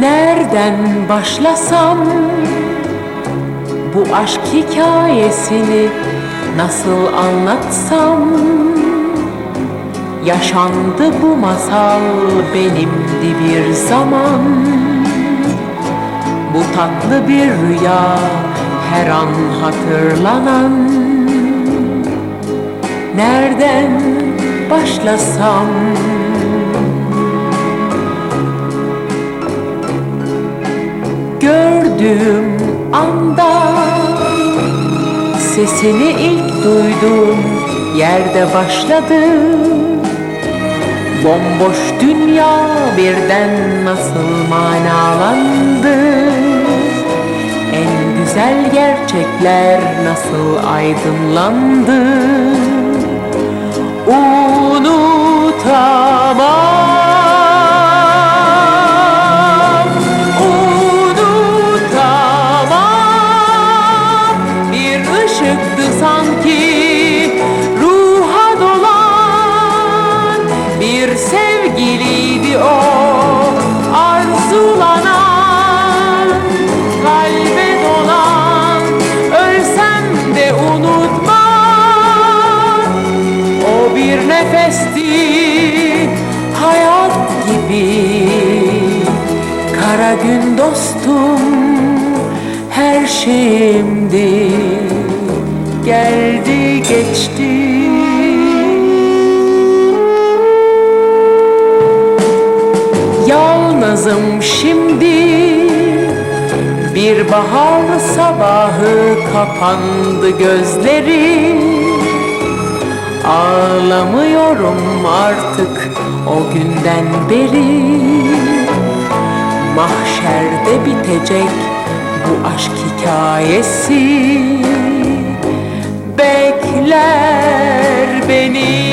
Nereden başlasam? Bu aşk hikayesini nasıl anlatsam? Yaşandı bu masal benimdi bir zaman. Bu tatlı bir rüya her an hatırlanan. Nereden başlasam Gördüğüm anda. Sesini ilk duydum yerde başladı. Bomboş dünya birden nasıl manalandı? En güzel gerçekler nasıl aydınlandı? Unutamam sevgiliydi o. Arzulanan Kalbe dolan ölsem de unutmam. O bir nefesti hayat gibi. Kara gün dostum her şeyimdi. Geldi geçti Yalnızım şimdi. Bir bahar sabahı kapandı gözlerim Ağlamıyorum artık o günden beri. Mahşerde bitecek bu aşk hikayesi. Bekler beni